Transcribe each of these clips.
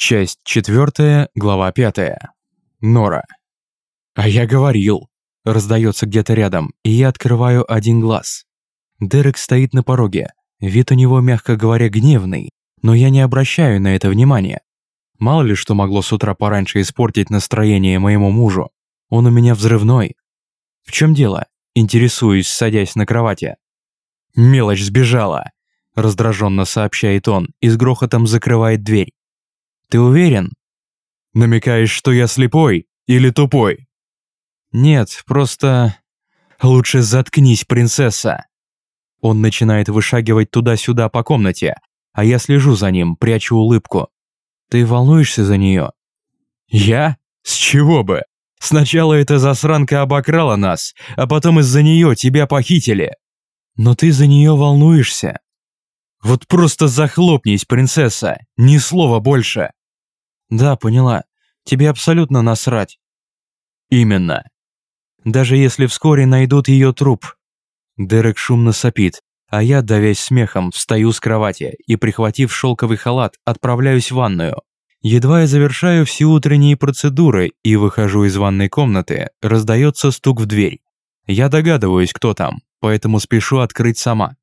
Часть четвертая, глава пятая. Нора. «А я говорил!» Раздается где-то рядом, и я открываю один глаз. Дерек стоит на пороге. Вид у него, мягко говоря, гневный, но я не обращаю на это внимания. Мало ли что могло с утра пораньше испортить настроение моему мужу. Он у меня взрывной. В чем дело? Интересуюсь, садясь на кровати. Мелочь сбежала, раздраженно сообщает он и с грохотом закрывает дверь. Ты уверен? Намекаешь, что я слепой или тупой? Нет, просто... Лучше заткнись, принцесса. Он начинает вышагивать туда-сюда по комнате, а я слежу за ним, прячу улыбку. Ты волнуешься за нее? Я? С чего бы? Сначала эта засранка обокрала нас, а потом из-за нее тебя похитили. Но ты за нее волнуешься. Вот просто захлопнись, принцесса, ни слова больше. Да, поняла. Тебе абсолютно насрать. Именно. Даже если вскоре найдут ее труп. Дерек шумно сопит, а я, давясь смехом, встаю с кровати и, прихватив шелковый халат, отправляюсь в ванную. Едва я завершаю все утренние процедуры и выхожу из ванной комнаты, раздается стук в дверь. Я догадываюсь, кто там, поэтому спешу открыть сама.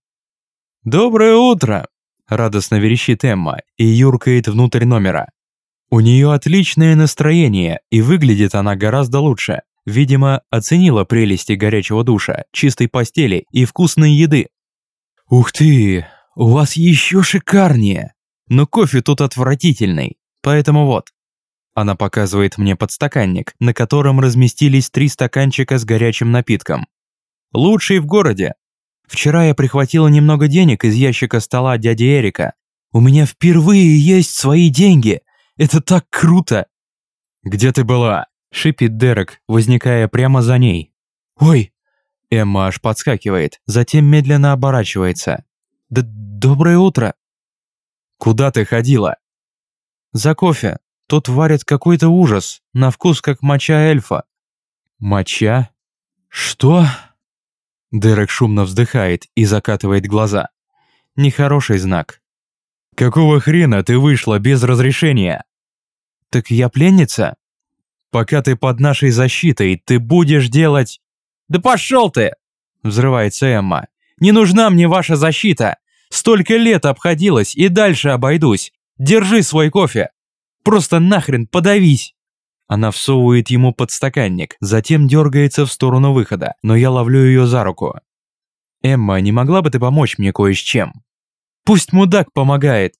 «Доброе утро!» – радостно верещит Эмма и юркает внутрь номера. У нее отличное настроение, и выглядит она гораздо лучше. Видимо, оценила прелести горячего душа, чистой постели и вкусной еды. «Ух ты, у вас еще шикарнее! Но кофе тут отвратительный, поэтому вот». Она показывает мне подстаканник, на котором разместились три стаканчика с горячим напитком. «Лучший в городе. Вчера я прихватила немного денег из ящика стола дяди Эрика. У меня впервые есть свои деньги, это так круто!» «Где ты была?» – шипит Дерек, возникая прямо за ней. «Ой!» Эмма аж подскакивает, затем медленно оборачивается. «Да доброе утро!» «Куда ты ходила?» «За кофе. Тут варят какой-то ужас, на вкус как моча эльфа». «Моча? Что?» Дерек шумно вздыхает и закатывает глаза. Нехороший знак. «Какого хрена ты вышла без разрешения?» «Так я пленница?» «Пока ты под нашей защитой, ты будешь делать...» «Да пошел ты!» – взрывается Эмма. «Не нужна мне ваша защита! Столько лет обходилась и дальше обойдусь! Держи свой кофе! Просто нахрен подавись!» Она всовывает ему подстаканник, затем дергается в сторону выхода, но я ловлю ее за руку. «Эмма, не могла бы ты помочь мне кое с чем?» Пусть мудак помогает!»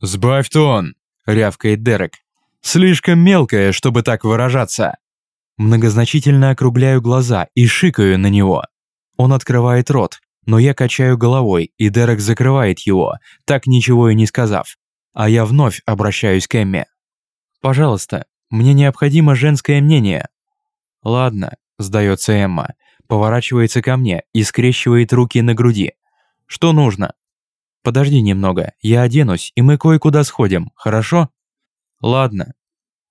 «Сбавь тон!» – рявкает Дерек. «Слишком мелкое, чтобы так выражаться!» Многозначительно округляю глаза и шикаю на него. Он открывает рот, но я качаю головой, и Дерек закрывает его, так ничего и не сказав. А я вновь обращаюсь к Эмме. «Пожалуйста, мне необходимо женское мнение». «Ладно», – сдается Эмма, поворачивается ко мне и скрещивает руки на груди. «Что нужно?» Подожди немного, я оденусь, и мы кое-куда сходим, хорошо? Ладно.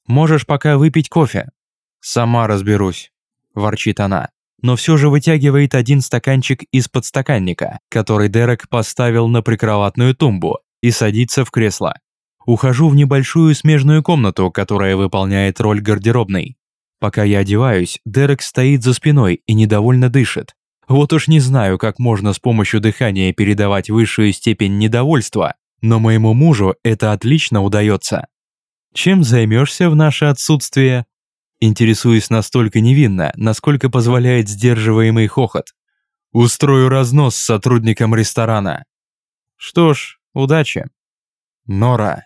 Можешь пока выпить кофе. Сама разберусь, ворчит она, но все же вытягивает один стаканчик из подстаканника, который Дерек поставил на прикроватную тумбу, и садится в кресло. Ухожу в небольшую смежную комнату, которая выполняет роль гардеробной. Пока я одеваюсь, Дерек стоит за спиной и недовольно дышит. Вот уж не знаю, как можно с помощью дыхания передавать высшую степень недовольства, но моему мужу это отлично удается. Чем займешься в наше отсутствие? Интересуюсь настолько невинно, насколько позволяет сдерживаемый хохот. Устрою разнос с сотрудником ресторана. Что ж, удачи. Нора.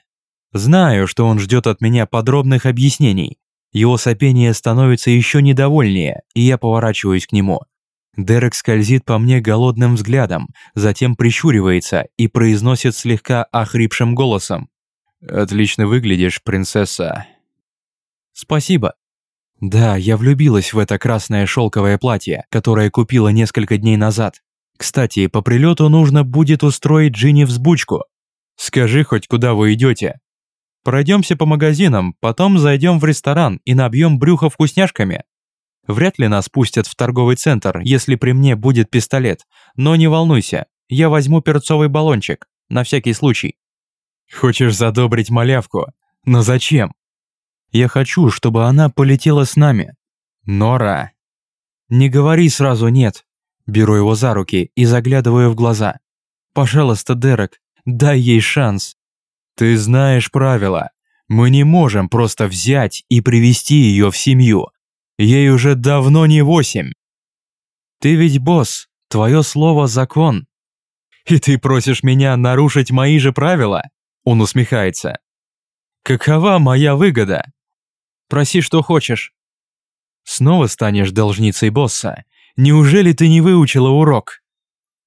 Знаю, что он ждет от меня подробных объяснений. Его сопение становится еще недовольнее, и я поворачиваюсь к нему. Дерек скользит по мне голодным взглядом, затем прищуривается и произносит слегка охрипшим голосом. «Отлично выглядишь, принцесса». «Спасибо». Да, я влюбилась в это красное шелковое платье, которое купила несколько дней назад. Кстати, по прилету нужно будет устроить Джинни взбучку. Скажи хоть, куда вы идете. Пройдемся по магазинам, потом зайдем в ресторан и набьем брюхо вкусняшками. Вряд ли нас пустят в торговый центр, если при мне будет пистолет. Но не волнуйся, я возьму перцовый баллончик, на всякий случай. Хочешь задобрить малявку? Но зачем? Я хочу, чтобы она полетела с нами. Нора. Не говори сразу «нет». Беру его за руки и заглядываю в глаза. Пожалуйста, Дерек, дай ей шанс. Ты знаешь правила. Мы не можем просто взять и привести ее в семью. Ей уже давно не восемь. Ты ведь босс, твое слово закон. И ты просишь меня нарушить мои же правила? Он усмехается. Какова моя выгода? Проси, что хочешь. Снова станешь должницей босса. Неужели ты не выучила урок?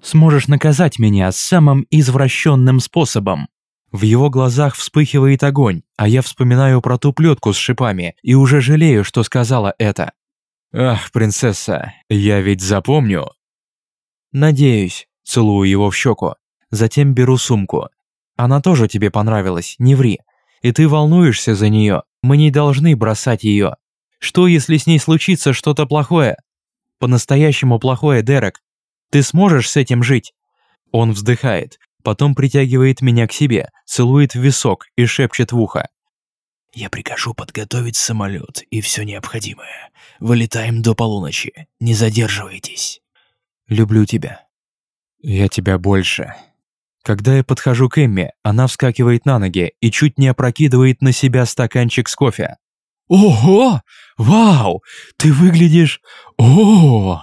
Сможешь наказать меня самым извращенным способом. В его глазах вспыхивает огонь, а я вспоминаю про ту плетку с шипами и уже жалею, что сказала это. Ах, принцесса, я ведь запомню. Надеюсь, целую его в щеку. Затем беру сумку. Она тоже тебе понравилась, не ври. И ты волнуешься за нее. Мы не должны бросать ее. Что, если с ней случится что-то плохое? По-настоящему плохое, Дерек. Ты сможешь с этим жить? Он вздыхает, Потом притягивает меня к себе, целует в висок и шепчет в ухо. «Я прикажу подготовить самолет и все необходимое. Вылетаем до полуночи. Не задерживайтесь». «Люблю тебя». «Я тебя больше». Когда я подхожу к Эмме, она вскакивает на ноги и чуть не опрокидывает на себя стаканчик с кофе. «Ого! Вау! Ты выглядишь... о,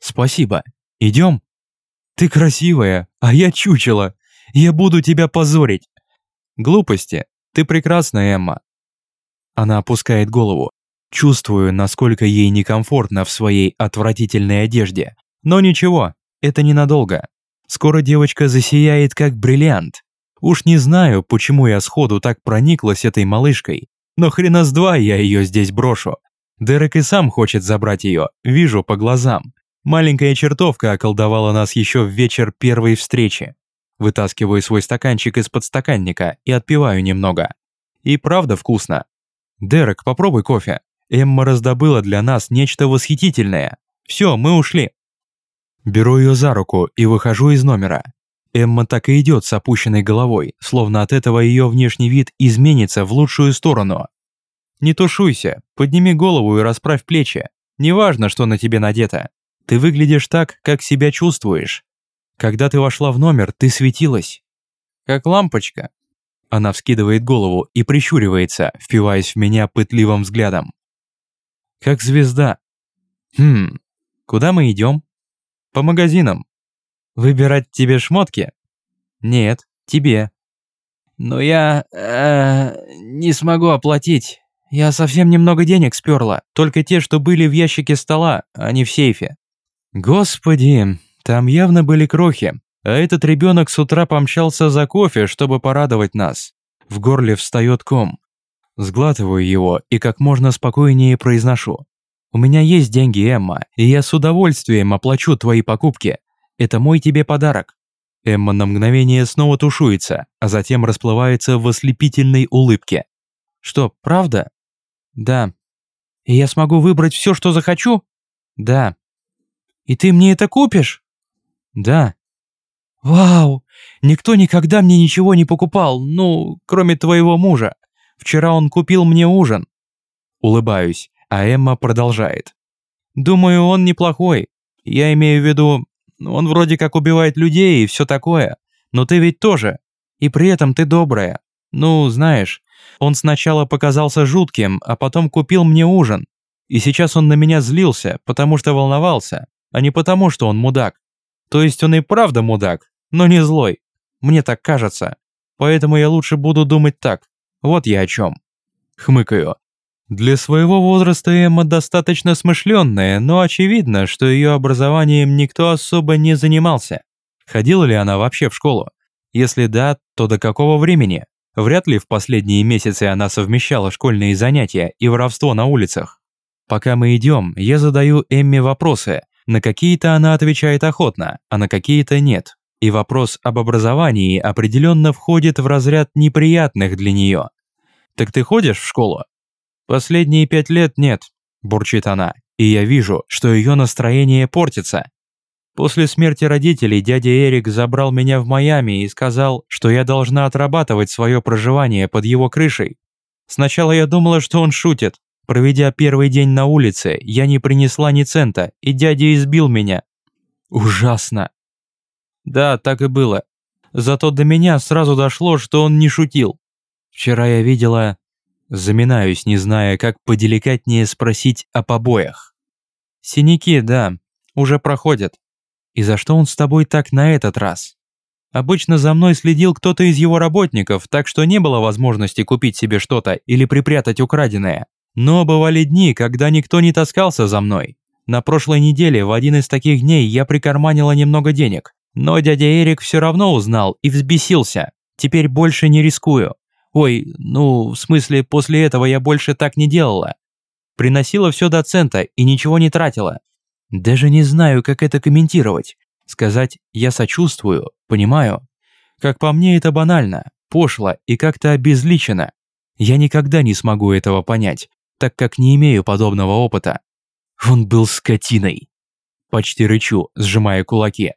«Спасибо. Идем?» Ты красивая, а я чучело. Я буду тебя позорить. Глупости. Ты прекрасная, Эмма. Она опускает голову. Чувствую, насколько ей некомфортно в своей отвратительной одежде. Но ничего, это ненадолго. Скоро девочка засияет, как бриллиант. Уж не знаю, почему я сходу так прониклась этой малышкой, но хрена с два я ее здесь брошу. Дерек и сам хочет забрать ее, вижу по глазам. Маленькая чертовка околдовала нас еще в вечер первой встречи. Вытаскиваю свой стаканчик из подстаканника и отпиваю немного. И правда вкусно. Дерек, попробуй кофе. Эмма раздобыла для нас нечто восхитительное. Все, мы ушли. Беру ее за руку и выхожу из номера. Эмма так и идет с опущенной головой, словно от этого ее внешний вид изменится в лучшую сторону. Не тушуйся, подними голову и расправь плечи. Неважно, что на тебе надето. Ты выглядишь так, как себя чувствуешь. Когда ты вошла в номер, ты светилась. Как лампочка. Она вскидывает голову и прищуривается, впиваясь в меня пытливым взглядом. Как звезда. Хм, куда мы идем? По магазинам. Выбирать тебе шмотки? Нет, тебе. Но я... Э, не смогу оплатить. Я совсем немного денег сперла, только те, что были в ящике стола, а не в сейфе. Господи, там явно были крохи, а этот ребенок с утра помчался за кофе, чтобы порадовать нас. В горле встает ком. Сглатываю его и как можно спокойнее произношу. «У меня есть деньги, Эмма, и я с удовольствием оплачу твои покупки. Это мой тебе подарок». Эмма на мгновение снова тушуется, а затем расплывается в ослепительной улыбке. «Что, правда?» «Да». «И я смогу выбрать все, что захочу?» «Да». И ты мне это купишь? Да. Вау! Никто никогда мне ничего не покупал, ну, кроме твоего мужа. Вчера он купил мне ужин. Улыбаюсь, а Эмма продолжает. Думаю, он неплохой. Я имею в виду, он вроде как убивает людей и все такое. Но ты ведь тоже. И при этом ты добрая. Ну, знаешь, он сначала показался жутким, а потом купил мне ужин. И сейчас он на меня злился, потому что волновался а не потому, что он мудак. То есть он и правда мудак, но не злой. Мне так кажется. Поэтому я лучше буду думать так. Вот я о чем. Хмыкаю. Для своего возраста Эмма достаточно смышленная, но очевидно, что ее образованием никто особо не занимался. Ходила ли она вообще в школу? Если да, то до какого времени? Вряд ли в последние месяцы она совмещала школьные занятия и воровство на улицах. Пока мы идем, я задаю Эмме вопросы, на какие-то она отвечает охотно, а на какие-то нет. И вопрос об образовании определенно входит в разряд неприятных для нее. «Так ты ходишь в школу?» «Последние пять лет нет», – бурчит она, и я вижу, что ее настроение портится. После смерти родителей дядя Эрик забрал меня в Майами и сказал, что я должна отрабатывать свое проживание под его крышей. Сначала я думала, что он шутит. Проведя первый день на улице, я не принесла ни цента, и дядя избил меня. Ужасно. Да, так и было. Зато до меня сразу дошло, что он не шутил. Вчера я видела... Заминаюсь, не зная, как поделикатнее спросить о побоях. Синяки, да, уже проходят. И за что он с тобой так на этот раз? Обычно за мной следил кто-то из его работников, так что не было возможности купить себе что-то или припрятать украденное. Но бывали дни, когда никто не таскался за мной. На прошлой неделе в один из таких дней я прикарманила немного денег. Но дядя Эрик все равно узнал и взбесился. Теперь больше не рискую. Ой, ну, в смысле, после этого я больше так не делала. Приносила все до цента и ничего не тратила. Даже не знаю, как это комментировать. Сказать «я сочувствую», понимаю. Как по мне, это банально, пошло и как-то обезличено. Я никогда не смогу этого понять, так как не имею подобного опыта. Он был скотиной. Почти рычу, сжимая кулаки.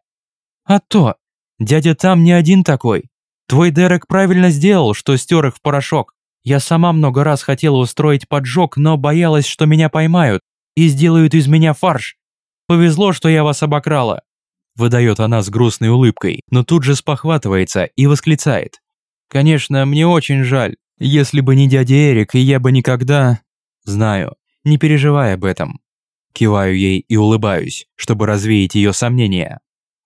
А то, дядя там не один такой. Твой Дерек правильно сделал, что стер их в порошок. Я сама много раз хотела устроить поджог, но боялась, что меня поймают и сделают из меня фарш. Повезло, что я вас обокрала. Выдает она с грустной улыбкой, но тут же спохватывается и восклицает. Конечно, мне очень жаль. Если бы не дядя Эрик, я бы никогда... Знаю, не переживай об этом. Киваю ей и улыбаюсь, чтобы развеять ее сомнения.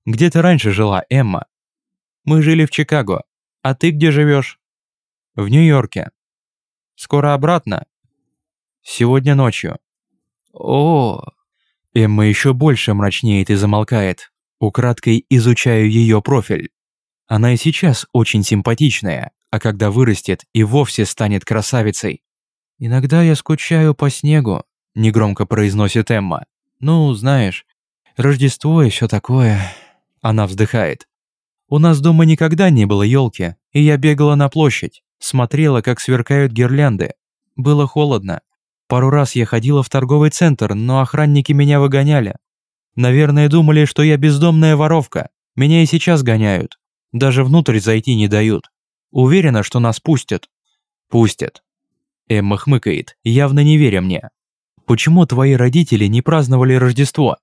Где ты раньше жила, Эмма? Мы жили в Чикаго. А ты где живешь? В Нью-Йорке. Скоро обратно? Сегодня ночью. О, Эмма еще больше мрачнеет и замолкает. Украдкой изучаю ее профиль. Она и сейчас очень симпатичная, а когда вырастет и вовсе станет красавицей. «Иногда я скучаю по снегу», – негромко произносит Эмма. «Ну, знаешь, Рождество и все такое». Она вздыхает. «У нас дома никогда не было елки, и я бегала на площадь, смотрела, как сверкают гирлянды. Было холодно. Пару раз я ходила в торговый центр, но охранники меня выгоняли. Наверное, думали, что я бездомная воровка. Меня и сейчас гоняют. Даже внутрь зайти не дают. Уверена, что нас пустят. Пустят. Эмма хмыкает, явно не веря мне. Почему твои родители не праздновали Рождество?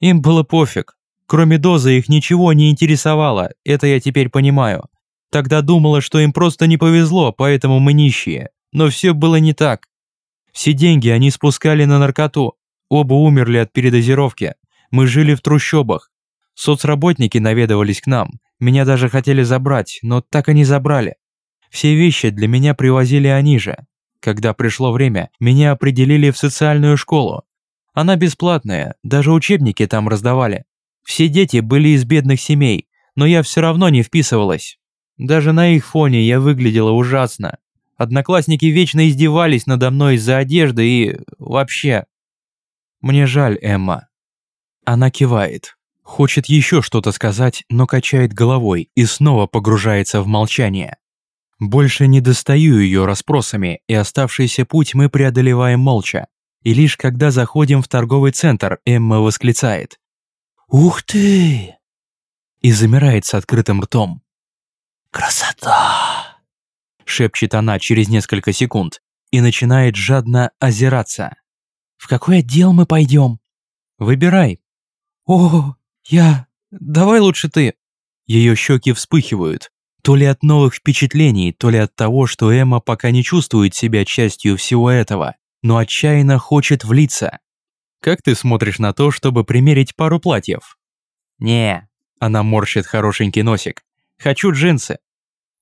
Им было пофиг. Кроме дозы их ничего не интересовало, это я теперь понимаю. Тогда думала, что им просто не повезло, поэтому мы нищие. Но все было не так. Все деньги они спускали на наркоту. Оба умерли от передозировки. Мы жили в трущобах. Соцработники наведывались к нам. Меня даже хотели забрать, но так и не забрали. Все вещи для меня привозили они же. Когда пришло время, меня определили в социальную школу. Она бесплатная, даже учебники там раздавали. Все дети были из бедных семей, но я все равно не вписывалась. Даже на их фоне я выглядела ужасно. Одноклассники вечно издевались надо мной из-за одежды и... вообще. Мне жаль, Эмма. Она кивает. Хочет еще что-то сказать, но качает головой и снова погружается в молчание. Больше не достаю ее расспросами, и оставшийся путь мы преодолеваем молча. И лишь когда заходим в торговый центр, Эмма восклицает. «Ух ты!» И замирает с открытым ртом. «Красота!» Шепчет она через несколько секунд и начинает жадно озираться. «В какой отдел мы пойдем?» «Выбирай». «О, я... Давай лучше ты». Ее щеки вспыхивают, то ли от новых впечатлений, то ли от того, что Эмма пока не чувствует себя частью всего этого, но отчаянно хочет влиться. Как ты смотришь на то, чтобы примерить пару платьев? Не. Она морщит хорошенький носик. Хочу джинсы.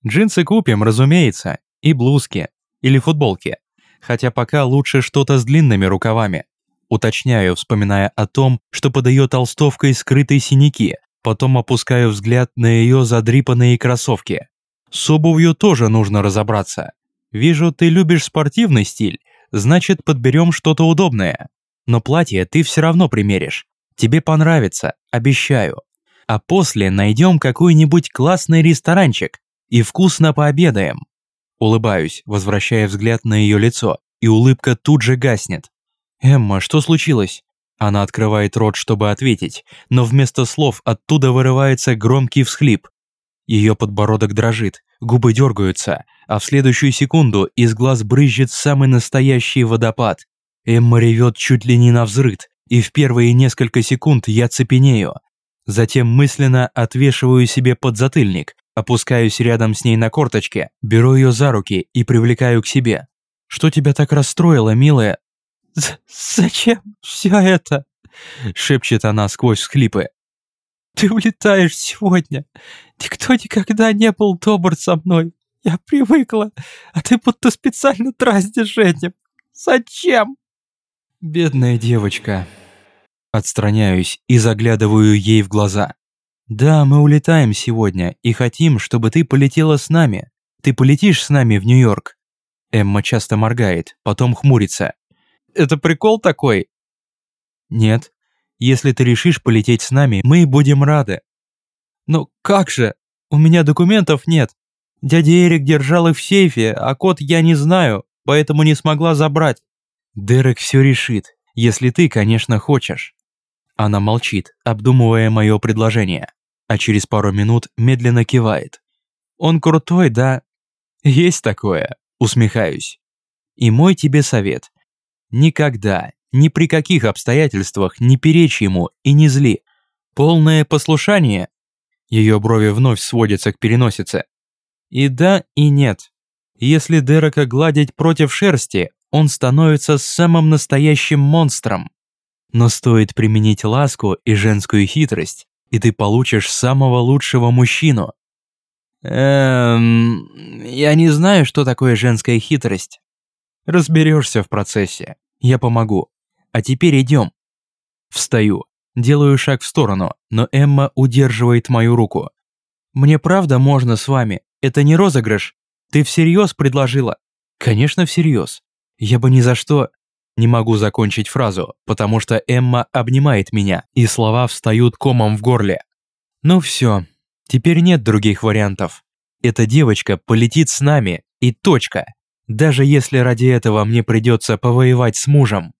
Джинсы купим, разумеется. И блузки. Или футболки. Хотя пока лучше что-то с длинными рукавами. Уточняю, вспоминая о том, что подает толстовкой скрытые синяки. Потом опускаю взгляд на ее задрипанные кроссовки. С обувью тоже нужно разобраться. Вижу, ты любишь спортивный стиль, значит подберем что-то удобное. Но платье ты все равно примеришь. Тебе понравится, обещаю. А после найдем какой-нибудь классный ресторанчик и вкусно пообедаем. Улыбаюсь, возвращая взгляд на ее лицо, и улыбка тут же гаснет. «Эмма, что случилось? Она открывает рот, чтобы ответить, но вместо слов оттуда вырывается громкий всхлип. Ее подбородок дрожит, губы дергаются, а в следующую секунду из глаз брызжет самый настоящий водопад. Эмма ревет чуть ли не на взрыд, и в первые несколько секунд я цепенею. Затем мысленно отвешиваю себе подзатыльник, опускаюсь рядом с ней на корточке, беру ее за руки и привлекаю к себе. «Что тебя так расстроило, милая?» «Зачем все это?» – шепчет она сквозь всхлипы. «Ты улетаешь сегодня. Никто никогда не был добр со мной. Я привыкла, а ты будто специально дразнишь этим. Зачем?» Бедная девочка. Отстраняюсь и заглядываю ей в глаза. Да, мы улетаем сегодня и хотим, чтобы ты полетела с нами. Ты полетишь с нами в Нью-Йорк. Эмма часто моргает, потом хмурится. Это прикол такой? Нет. Если ты решишь полететь с нами, мы будем рады. Но как же? У меня документов нет. Дядя Эрик держал их в сейфе, а код я не знаю, поэтому не смогла забрать. Дерек все решит, если ты, конечно, хочешь. Она молчит, обдумывая мое предложение, а через пару минут медленно кивает. Он крутой, да? Есть такое, усмехаюсь. И мой тебе совет. Никогда, ни при каких обстоятельствах не перечь ему и не зли. Полное послушание. Ее брови вновь сводятся к переносице. И да, и нет. Если Дерека гладить против шерсти, он становится самым настоящим монстром. Но стоит применить ласку и женскую хитрость, и ты получишь самого лучшего мужчину. Эм, я не знаю, что такое женская хитрость. Разберешься в процессе. Я помогу. А теперь идем. Встаю, делаю шаг в сторону, но Эмма удерживает мою руку. Мне правда можно с вами? Это не розыгрыш. Ты всерьез предложила? Конечно, всерьез. Я бы ни за что... Не могу закончить фразу, потому что Эмма обнимает меня, и слова встают комом в горле. Ну все, теперь нет других вариантов. Эта девочка полетит с нами, и точка. Даже если ради этого мне придется повоевать с мужем.